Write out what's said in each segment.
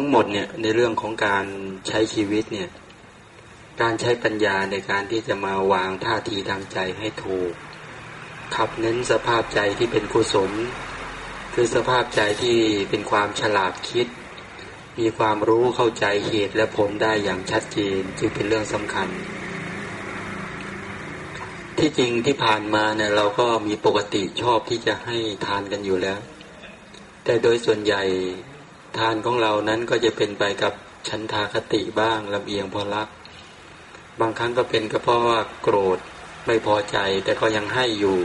ทั้งหมดเนี่ยในเรื่องของการใช้ชีวิตเนี่ยการใช้ปัญญาในการที่จะมาวางท่าทีทางใจให้ถูก ขับเน้นสภาพใจที่เป็นกุศล คือสภาพใจที่เป็นความฉลาดคิด มีความรู้เข้าใจเหตุและผลได้อย่างชัดเจนจึงเป็นเรื่องสำคัญ ที่จริงที่ผ่านมาเนี่ยเราก็มีปกติชอบที่จะให้ทานกันอยู่แล้ว แต่โดยส่วนใหญ่ ทานของเรานั้นก็จะเป็นไปกับชันทาคติบ้างลำเอียงพอรัก บางครั้งก็เป็นก็เพราะว่าโกรธไม่พอใจแต่ก็ยังให้อยู่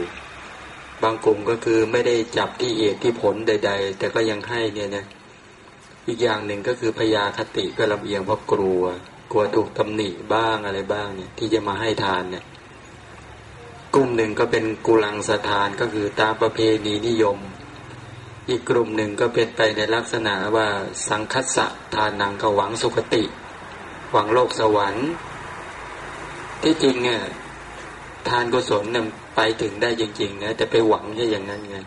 บางกลุ่มก็คือไม่ได้จับที่เหตุที่ผลใด ๆ แต่ก็ยังให้เนี่ยนะอีกอย่างหนึ่งก็คือพยาคติก็ลำเอียงเพราะกลัว กลัวถูกตำหนิบ้างอะไรบ้างเนี่ย ที่จะมาให้ทานเนี่ย กลุ่มหนึ่งก็เป็นกุลังสถานก็คือตามประเพณีนิยม อีกกลุ่มหนึ่งก็เป็นไปในลักษณะว่าสังคัสสะทานังก็หวังสุคติ หวังโลกสวรรค์ ที่จริงเนี่ยทานกุศลเนี่ยไปถึงได้จริงๆนะแต่ไปหวังแค่อย่างนั้นไง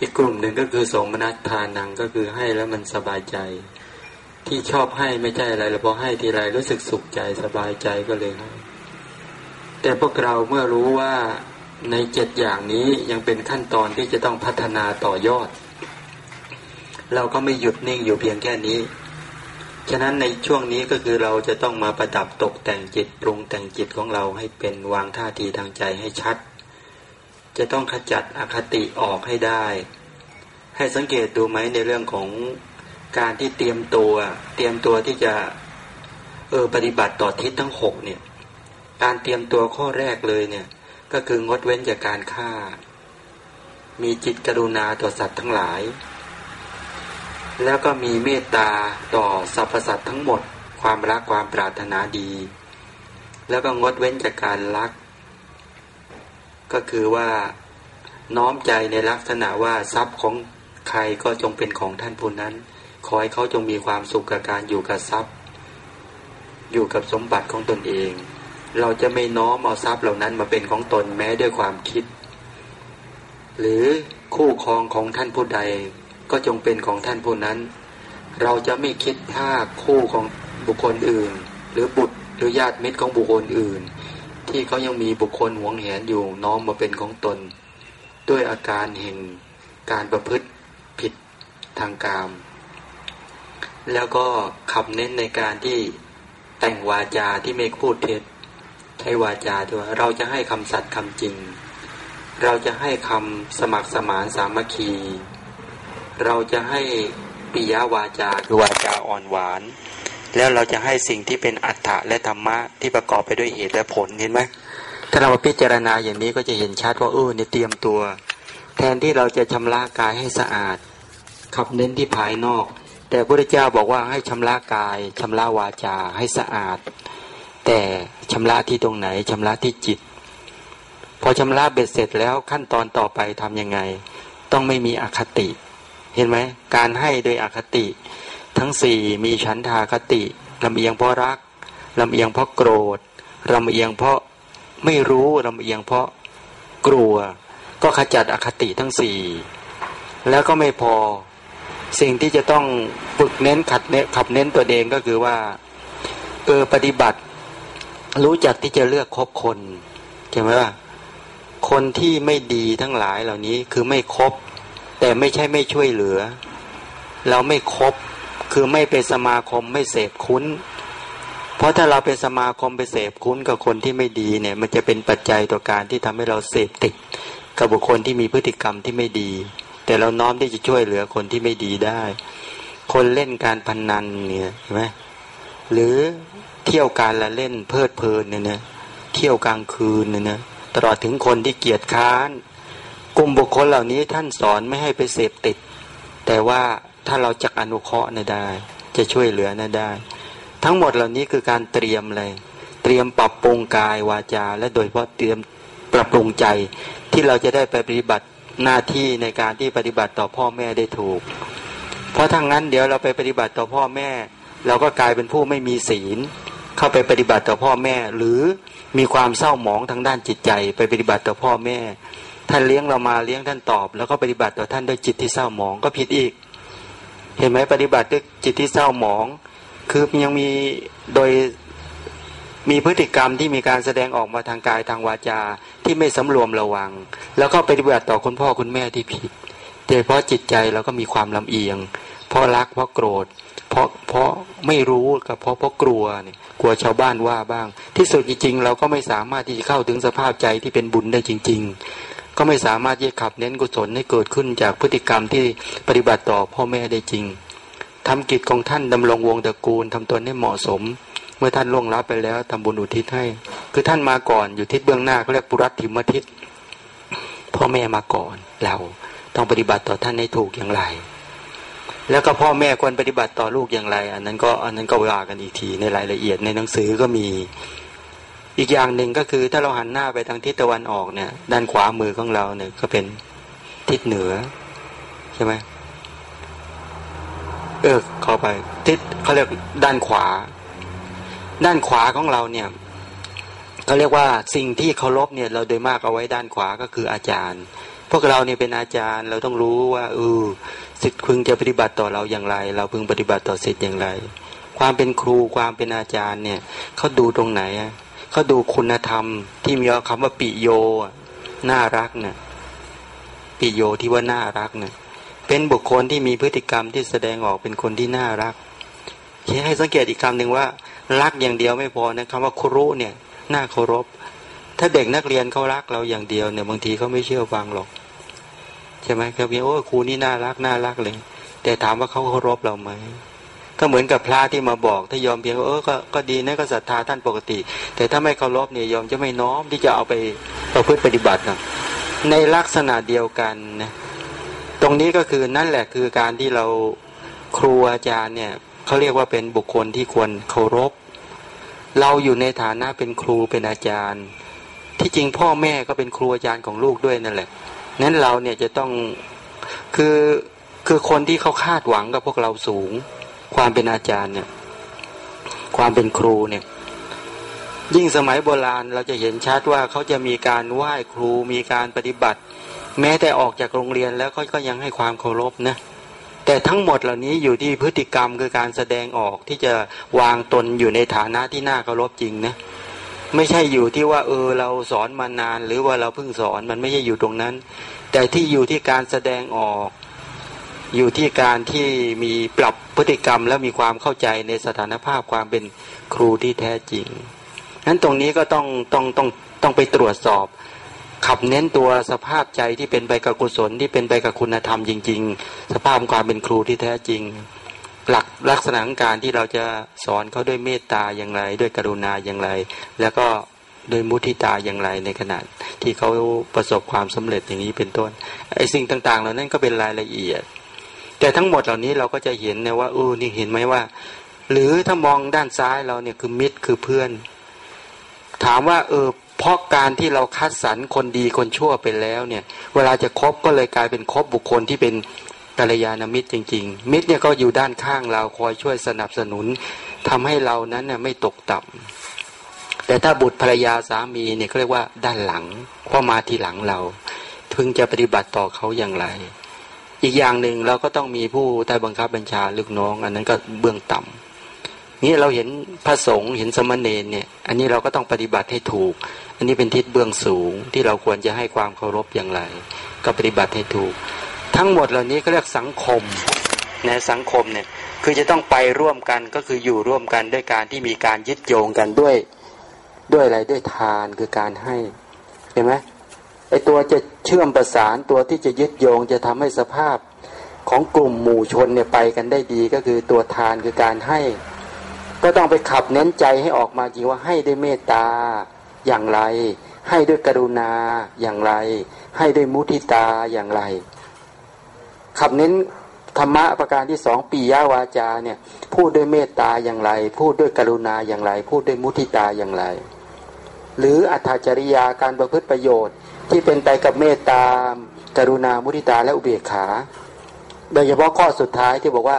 อีกกลุ่มหนึ่งก็คือสมนัตทานังก็คือให้แล้วมันสบายใจ ที่ชอบให้ไม่ใช่อะไรแล้วพอให้ทีไรรู้สึกสุขใจสบายใจก็เลยให้แต่พวกเราเมื่อรู้ว่า ในเจ็ดอย่างนี้ยังเป็นขั้นตอนที่จะต้องพัฒนาต่อยอด เราก็ไม่หยุดนิ่งอยู่เพียงแค่นี้ ฉะนั้นในช่วงนี้ก็คือเราจะต้องมาประดับตกแต่งจิตปรุงแต่งจิตของเราให้เป็นวางท่าทีทางใจให้ชัด จะต้องขจัดอคติออกให้ได้ ให้สังเกตดูไหมในเรื่องของการที่เตรียมตัว เตรียมตัวที่จะเออปฏิบัติต่อทิศทั้งหกเนี่ย การเตรียมตัวข้อแรกเลยเนี่ย ก็คืองดเว้นจากการฆ่า มีจิตกรุณาต่อสัตว์ทั้งหลาย แล้วก็มีเมตตาต่อสรรพสัตว์ทั้งหมด ความรักความปรารถนาดี แล้วก็งดเว้นจากการรัก ก็คือว่าน้อมใจในลักษณะว่าทรัพย์ของใครก็จงเป็นของท่านผู้นั้น ขอให้เขาจงมีความสุขกับการอยู่กับทรัพย์ อยู่กับสมบัติของตนเอง เราจะไม่น้อมเอาทรัพย์เหล่านั้นมาเป็นของตนแม้ด้วยความคิด หรือคู่ครองของท่านผู้ใดก็จงเป็นของท่านผู้นั้น เราจะไม่คิดพลาดคู่ของบุคคลอื่น หรือบุตรหรือญาติมิตรของบุคคลอื่น ที่เขายังมีบุคคลหวงแหนอยู่น้อมมาเป็นของตน ด้วยอาการแห่งการประพฤติผิดทางกาม แล้วก็ขับเน้นในการที่แต่งวาจาที่ไม่พูดเท็จ ใช้วาจาที่ว่าเราจะให้คำสัตย์คำจริง เราจะให้คำสมัครสมานสามัคคี เราจะให้ปิยวาจาคือวาจาอ่อนหวาน แล้วเราจะให้สิ่งที่เป็นอัฏฐะและธรรมะที่ประกอบไปด้วยเหตุและผลเห็นไหมถ้าเราพิจารณาอย่างนี้ก็จะเห็นชัดว่าเออเนี่ยเตรียมตัว แทนที่เราจะชำระกายให้สะอาดขับเน้นที่ภายนอก แต่พระเจ้าบอกว่าให้ชำระกายชำระวาจาให้สะอาด แต่ชำระที่ตรงไหนชำระที่จิต พอชำระเบ็ดเสร็จแล้วขั้นตอนต่อไปทำยังไง ต้องไม่มีอคติ เห็นไหมการให้โดยอคติ ทั้งสี่มีฉันทาคติลำเอียงเพราะรักลำเอียงเพราะโกรธลำเอียงเพราะไม่รู้ลำเอียงเพราะกลัว ก็ขจัดอคติทั้งสี่แล้วก็ไม่พอสิ่งที่จะต้องฝึกเน้นขัดเน้นขับเน้นตัวเองก็คือว่าเออปฏิบัติ รู้จักที่จะเลือกคบคนใช่ไหมว่าคนที่ไม่ดีทั้งหลายเหล่านี้คือไม่คบ แต่ไม่ใช่ไม่ช่วยเหลือ เราไม่คบคือไม่เป็นสมาคมไม่เสพคุ้น เพราะถ้าเราเป็นสมาคมไปเสพคุ้นกับคนที่ไม่ดีเนี่ย มันจะเป็นปัจจัยต่อการที่ทำให้เราเสพติดกับบุคคลที่มีพฤติกรรมที่ไม่ดี แต่เราน้อมที่จะช่วยเหลือคนที่ไม่ดีได้ คนเล่นการพนนันเนี่ยใช่ไหม หรือเที่ยวการละเล่นเพลิดเพลินเนี่ยนะเที่ยวกลางคืนเนี่ยนะตลอดถึงคนที่เกียจค้าน กลุ่มบุคคลเหล่านี้ท่านสอนไม่ให้ไปเสพติด แต่ว่าถ้าเราจักอนุเคราะห์นะได้ จะช่วยเหลือนะได้ ทั้งหมดเหล่านี้คือการเตรียมเลย เตรียมปรับปรุงกายวาจา และโดยเฉพาะเตรียมปรับปรุงใจที่เราจะได้ไปปฏิบัติหน้าที่ในการที่ปฏิบัติต่อพ่อแม่ได้ถูก เพราะทั้งนั้นเดี๋ยวเราไปปฏิบัติต่อพ่อแม่ เราก็กลายเป็นผู้ไม่มีศีล เข้าไปปฏิบัติต่อพ่อแม่ หรือมีความเศร้าหมองทางด้านจิตใจ ไปปฏิบัติต่อพ่อแม่ ท่านเลี้ยงเรามาเลี้ยงท่านตอบ แล้วก็ปฏิบัติต่อท่านด้วยจิตที่เศร้าหมองก็ผิดอีก เห็นไหมปฏิบัติด้วยจิตที่เศร้าหมอง คือยังมีโดยมีพฤติกรรมที่มีการแสดงออกมาทางกายทางวาจาที่ไม่สำรวมระวัง แล้วก็ปฏิบัติต่อคุณพ่อคุณแม่ที่ผิดโดยเพราะจิตใจเราก็มีความลำเอียง เพราะรักเพราะโกรธ เพราะเพราะไม่รู้กับเพราะเพราะกลัวเนี่ยกลัวชาวบ้านว่าบ้าง ที่สุดจริง ๆ เราก็ไม่สามารถที่จะเข้าถึงสภาพใจที่เป็นบุญได้จริง ๆ ก็ไม่สามารถที่จะขับเน้นกุศลให้เกิดขึ้นจากพฤติกรรมที่ปฏิบัติต่อพ่อแม่ได้จริงทำกิจของท่านดำรงวงตระกูลทำตนให้เหมาะสม เมื่อท่านล่วงลับไปแล้วทำบุญอุทิศให้ คือท่านมาก่อนอยู่ทิศเบื้องหน้าเขาเรียกปุรัติมทิศพ่อแม่มาก่อนเราต้องปฏิบัติต่อท่านให้ถูกอย่างไร แล้วก็พ่อแม่ควรปฏิบัติต่อลูกอย่างไร อันนั้นก็อันนั้นก็ว่ากันอีกทีในรายละเอียดในหนังสือก็มี อีกอย่างหนึ่งก็คือถ้าเราหันหน้าไปทางทิศตะวันออกเนี่ย ด้านขวามือของเราเนี่ยก็เป็นทิศเหนือใช่ไหมเออเข้าไปทิศเขาเรียกด้านขวา ด้านขวาของเราเนี่ยเขาเรียกว่าสิ่งที่เคารพเนี่ย เราโดยมากเอาไว้ด้านขวาก็คืออาจารย์ พวกเราเนี่ยเป็นอาจารย์เราต้องรู้ว่าเออ สิทธิ์พึงจะปฏิบัติต่อเราอย่างไร เราพึงปฏิบัติต่อสิทธิ์อย่างไร ความเป็นครูความเป็นอาจารย์เนี่ยเขาดูตรงไหนเขาดูคุณธรรม ที่มีคำว่าปิโยน่ารักเนี่ยปิโยที่ว่าน่ารักเนี่ยเป็นบุคคลที่มีพฤติกรรมที่แสดงออกเป็นคนที่น่ารักให้สังเกตอีกคำหนึ่งว่า รักอย่างเดียวไม่พอนะคำว่าครุเนี่ยน่าเคารพ ถ้าเด็กนักเรียนเขารักเราอย่างเดียวเนี่ยบางทีเขาไม่เชื่อฟังหรอก ใช่ไหมครับเพียงโอ้ครูนี่น่ารักน่ารักเลย แต่ถามว่าเขาเคารพเราไหมก็เหมือนกับพระที่มาบอก ถ้ายอมเพียงเออก็ก็ดีนะก็ศรัทธาท่านปกติ แต่ถ้าไม่เคารพเนี่ยยอมจะไม่น้อมที่จะเอาไปประพฤติปฏิบัตินะในลักษณะเดียวกันนะตรงนี้ก็คือนั่นแหละคือการที่เราครูอาจารย์เนี่ยเขาเรียกว่าเป็นบุคคลที่ควรเคารพ เราอยู่ในฐานะเป็นครูเป็นอาจารย์ ที่จริงพ่อแม่ก็เป็นครูอาจารย์ของลูกด้วยนั่นแหละ นั้นเราเนี่ยจะต้องคือคือคนที่เขาคาดหวังกับพวกเราสูง ความเป็นอาจารย์เนี่ย ความเป็นครูเนี่ย ยิ่งสมัยโบราณเราจะเห็นชัดว่าเขาจะมีการไหว้ครูมีการปฏิบัติ แม้แต่ออกจากโรงเรียนแล้วเขาก็ยังให้ความเคารพนะแต่ทั้งหมดเหล่านี้อยู่ที่พฤติกรรมคือการแสดงออกที่จะวางตนอยู่ในฐานะที่น่าเคารพจริงนะ ไม่ใช่อยู่ที่ว่าเออเราสอนมานาน หรือว่าเราเพิ่งสอนมันไม่ใช่อยู่ตรงนั้น แต่ที่อยู่ที่การแสดงออก อยู่ที่การที่มีปรับพฤติกรรม และมีความเข้าใจในสถานภาพความเป็นครูที่แท้จริงนั้นตรงนี้ก็ต้องต้องต้องต้องไปตรวจสอบ ขับเน้นตัวสภาพใจที่เป็นไปกับกุศลที่เป็นไปกับคุณธรรมจริง ๆ สภาพความเป็นครูที่แท้จริง หลักลักษณะของการที่เราจะสอนเขาด้วยเมตตาอย่างไร ด้วยกรุณาอย่างไร แล้วก็ด้วยมุทิตาอย่างไรในขณะที่เขาประสบความสำเร็จอย่างนี้เป็นต้นไอ้สิ่งต่าง ๆ เหล่านั้นก็เป็นรายละเอียด แต่ทั้งหมดเหล่านี้เราก็จะเห็นนะว่าเออนี่เห็นไหมว่า หรือถ้ามองด้านซ้ายเราเนี่ยคือมิตรคือเพื่อน ถามว่าเออเพราะการที่เราคัดสรรคนดีคนชั่วไปแล้วเนี่ย เวลาจะคบก็เลยกลายเป็นคบบุคคลที่เป็น กัลยาณมิตรจริง ๆ มิตรเนี่ยก็อยู่ด้านข้างเราคอยช่วยสนับสนุนทำให้เรานั้นเนี่ยไม่ตกต่ำแต่ถ้าบุตรภรรยาสามีเนี่ยเขาเรียกว่าด้านหลังเพราะมาทีหลังเราพึงจะปฏิบัติต่อเขาอย่างไร อีกอย่างหนึ่งเราก็ต้องมีผู้ใต้บังคับบัญชาลูกน้อง อันนั้นก็เบื้องต่ำนี่เราเห็นพระสงฆ์เห็นสมณเณรเนี่ย อันนี้เราก็ต้องปฏิบัติให้ถูก อันนี้เป็นทิศเบื้องสูงที่เราควรจะให้ความเคารพอย่างไร ก็ปฏิบัติให้ถูก ทั้งหมดเหล่านี้ก็เรียกสังคมในสังคมเนี่ยคือจะต้องไปร่วมกันก็คืออยู่ร่วมกันด้วยการที่มีการยึดโยงกันด้วยด้วยอะไรด้วยทานคือการให้เห็นไหมไอตัวจะเชื่อมประสานตัวที่จะยึดโยงจะทำให้สภาพของกลุ่มหมู่ชนเนี่ยไปกันได้ดีก็คือตัวทานคือการให้ ก็ต้องไปขับเน้นใจให้ออกมาจริงว่าให้ด้วยเมตตาอย่างไร ให้ด้วยกรุณาอย่างไร ให้ด้วยมุทิตาอย่างไร ขับเน้นธรรมะประการที่สองปียาวาจาเนี่ยพูดด้วยเมตตาอย่างไร พูดด้วยกรุณาอย่างไร พูดด้วยมุทิตาอย่างไร หรืออัตจริยาการประพฤติประโยชน์ ที่เป็นไปกับเมตตากรุณามุทิตาและอุเบกขา โดยเฉพาะข้อสุดท้ายที่บอกว่า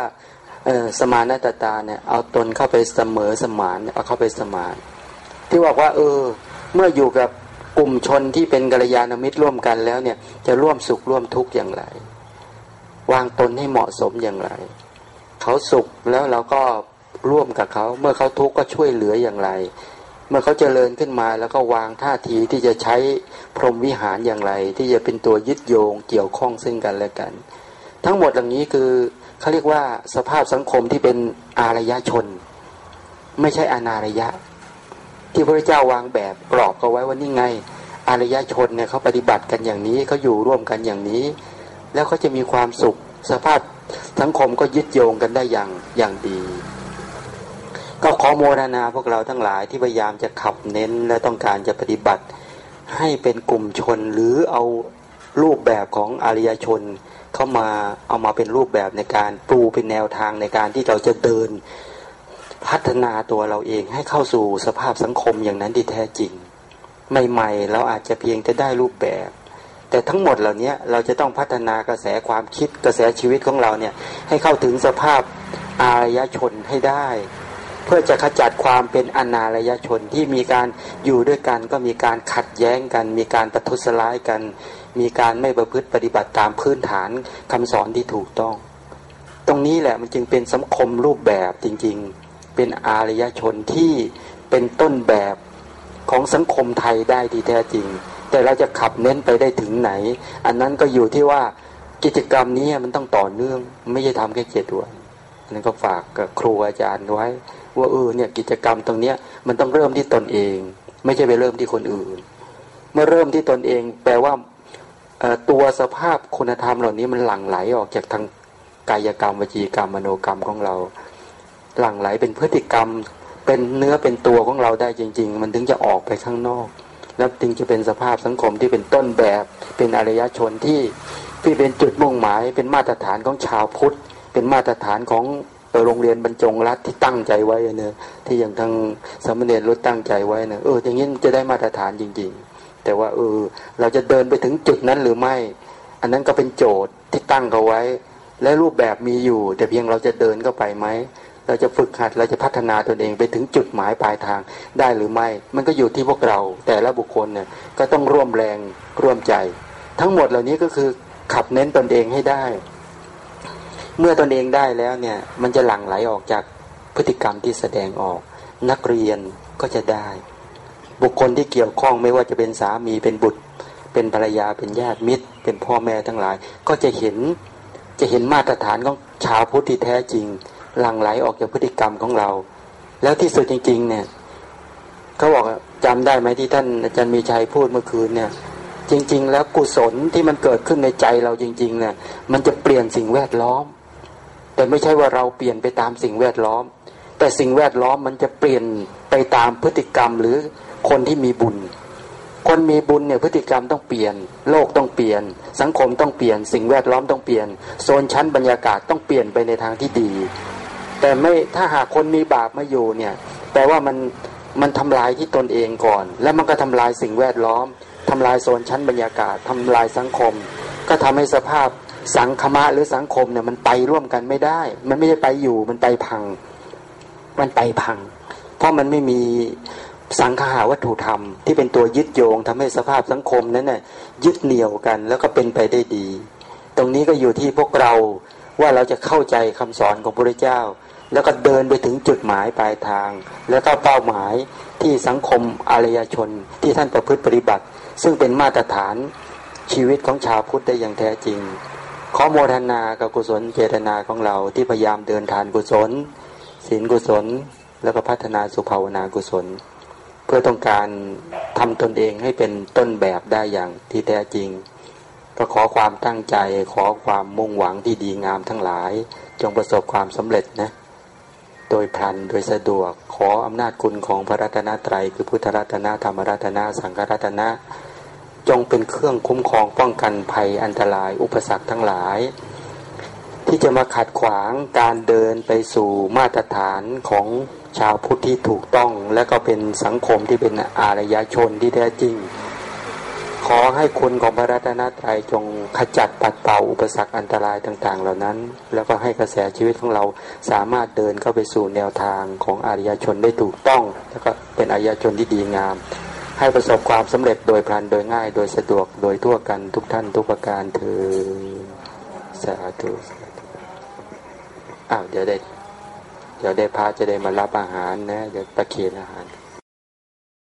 สมานตตาเนี่ยเอาตนเข้าไปเสมอสมานเอาเข้าไปสมาน ที่บอกว่า เออ เมื่ออยู่กับกลุ่มชนที่เป็นกัลยาณมิตรร่วมกันแล้วเนี่ยจะร่วมสุขร่วมทุกข์อย่างไร วางตนให้เหมาะสมอย่างไร เขาสุขแล้วเราก็ร่วมกับเขา เมื่อเขาทุกข์ก็ช่วยเหลืออย่างไร เมื่อเขาเจริญขึ้นมาแล้วก็วางท่าทีที่จะใช้พรหมวิหารอย่างไร ที่จะเป็นตัวยึดโยงเกี่ยวข้องซึ่งกันและกัน ทั้งหมดเหล่านี้คือเขาเรียกว่าสภาพสังคมที่เป็นอารยชน ไม่ใช่อนารยะ ที่พระเจ้าวางแบบกรอบเขาไว้ว่านี่ไงอารยชนเนี่ยเขาปฏิบัติกันอย่างนี้เขาอยู่ร่วมกันอย่างนี้ แล้วเขาจะมีความสุข สภาพสังคมก็ยึดโยงกันได้อย่างอย่างดี ก็ขอโมทนาพวกเราทั้งหลายที่พยายามจะขับเน้นและต้องการจะปฏิบัติ ให้เป็นกลุ่มชนหรือเอารูปแบบของอารยชน เข้ามาเอามาเป็นรูปแบบในการปูเป็นแนวทางในการที่เราจะเดินพัฒนาตัวเราเองให้เข้าสู่สภาพสังคมอย่างนั้นที่แท้จริง ใหม่ ๆ เราอาจจะเพียงจะได้รูปแบบ แต่ทั้งหมดเหล่านี้เราจะต้องพัฒนากระแสความคิดกระแสชีวิตของเราเนี่ยให้เข้าถึงสภาพอารยชนให้ได้ เพื่อจะขจัดความเป็นอนารยชนที่มีการอยู่ด้วยกันก็มีการขัดแย้งกัน มีการประทุษร้ายกัน มีการไม่ประพฤติปฏิบัติตามพื้นฐานคำสอนที่ถูกต้อง ตรงนี้แหละมันจึงเป็นสังคมรูปแบบจริงๆ เป็นอารยชนที่เป็นต้นแบบของสังคมไทยได้ที่แท้จริง แต่เราจะขับเน้นไปได้ถึงไหน อันนั้นก็อยู่ที่ว่ากิจกรรมนี้มันต้องต่อเนื่อง ไม่ใช่ทำแค่เจ็ดวันนั้นก็ฝากกับครูอาจารย์ไว้ ว่าเออเนี่ยกิจกรรมตรงเนี้ยมันต้องเริ่มที่ตนเอง ไม่ใช่ไปเริ่มที่คนอื่น เมื่อเริ่มที่ตนเอง แปลว่าตัวสภาพคุณธรรมเหล่านี้มันหลั่งไหลออกจากทางกายกรรมวจีกรรมมโนกรรมของเรา หลั่งไหลเป็นพฤติกรรมเป็นเนื้อเป็นตัวของเราได้จริง ๆ มันถึงจะออกไปข้างนอก แล้วจึงจะเป็นสภาพสังคมที่เป็นต้นแบบเป็นอารยชนที่ที่เป็นจุดมุ่งหมาย เป็นมาตรฐานของชาวพุทธ เป็นมาตรฐานของโรงเรียนบรรจงรัฐที่ตั้งใจไว้เนอะที่อย่างทางสมณเณรรุตั้งใจไว้เนอะเอออย่างนี้จะได้มาตรฐานจริง ๆ แต่ว่าเออเราจะเดินไปถึงจุดนั้นหรือไม่ อันนั้นก็เป็นโจทย์ที่ตั้งเขาไว้ และรูปแบบมีอยู่ แต่เพียงเราจะเดินเข้าไปไหม เราจะฝึกหัดเราจะพัฒนาตนเองไปถึงจุดหมายปลายทางได้หรือไม่ มันก็อยู่ที่พวกเรา แต่ละบุคคลเนี่ยก็ต้องร่วมแรงร่วมใจ ทั้งหมดเหล่านี้ก็คือขับเน้นตนเองให้ได้ เมื่อตนเองได้แล้วเนี่ยมันจะหลั่งไหลออกจากพฤติกรรมที่แสดงออก นักเรียนก็จะได้ บุคคลที่เกี่ยวข้องไม่ว่าจะเป็นสามีเป็นบุตร เป็นภรรยาเป็นญาติมิตร เป็นพ่อแม่ทั้งหลาย ก็จะเห็นจะเห็นมาตรฐานของชาวพุทธที่แท้จริง หลั่งไหลออกจากพฤติกรรมของเรา แล้วที่สุดจริง ๆ เนี่ยเขาบอกจำได้ไหมที่ท่านอาจารย์มีชัยพูดเมื่อคืนเนี่ย จริง ๆ แล้วกุศลที่มันเกิดขึ้นในใจเราจริง ๆ เนี่ย มันจะเปลี่ยนสิ่งแวดล้อม แต่ไม่ใช่ว่าเราเปลี่ยนไปตามสิ่งแวดล้อม แต่สิ่งแวดล้อมมันจะเปลี่ยนไปตามพฤติกรรมหรือคนที่มีบุญ คนมีบุญเนี่ยพฤติกรรมต้องเปลี่ยน โลกต้องเปลี่ยน สังคมต้องเปลี่ยน สิ่งแวดล้อมต้องเปลี่ยน โซนชั้นบรรยากาศต้องเปลี่ยนไปในทางที่ดี แต่ไม่ถ้าหากคนมีบาปมาอยู่เนี่ยแปลว่ามันมันทำลายที่ตนเองก่อน แล้วมันก็ทำลายสิ่งแวดล้อมทำลายโซนชั้นบรรยากาศทำลายสังคม ก็ทำให้สภาพสังคมะหรือสังคมเนี่ยมันไปร่วมกันไม่ได้ มันไม่ได้ไปอยู่มันไปพัง มันไปพัง เพราะมันไม่มีสังขาวัตถุธรรมที่เป็นตัวยึดโยงทำให้สภาพสังคมนั้นน่ยยึดเหนี่ยวกันแล้วก็เป็นไปได้ดี ตรงนี้ก็อยู่ที่พวกเราว่าเราจะเข้าใจคำสอนของพระเจ้า แล้วก็เดินไปถึงจุดหมายปลายทาง แล้วก็เป้าหมายที่สังคมอารยชนที่ท่านประพฤติปฏิบัติ ซึ่งเป็นมาตรฐานชีวิตของชาวพุทธได้อย่างแท้จริง ขอโมทนากับกุศลเจตนาของเราที่พยายามเดินทานกุศลศีลกุศล แล้วก็พัฒนาสุภาวนากุศล เพื่อต้องการทำตนเองให้เป็นต้นแบบได้อย่างที่แท้จริง ก็ขอความตั้งใจขอความมุ่งหวังที่ดีงามทั้งหลาย จงประสบความสำเร็จนะ โดยพลันโดยสะดวก ขออำนาจคุณของพระรัตนตรัย คือพุทธรัตนะธรรมรัตนะสังฆรัตนะ จงเป็นเครื่องคุ้มครองป้องกันภัยอันตราย อุปสรรคทั้งหลาย ที่จะมาขัดขวางการเดินไปสู่มาตรฐานของชาวพุทธที่ถูกต้อง และก็เป็นสังคมที่เป็นอารยชนที่แท้จริง ขอให้คุณของพระรัตนตรัยจงขจัดปัดเป่าอุปสรรคอันตรายต่าง ๆ เหล่านั้น แล้วก็ให้กระแสชีวิตของเราสามารถเดินเข้าไปสู่แนวทางของอริยชนได้ถูกต้อง แล้วก็เป็นอริยชนที่ดีงาม ให้ประสบความสำเร็จโดยพลันโดยง่าย โดยสะดวกโดยทั่วกันทุกท่านทุกประการเธอสาธุอ้าวเดี๋ยวได้เดี๋ยวได้พาจะได้มารับอาหารนะเดี๋ยวตะเคียนอาหาร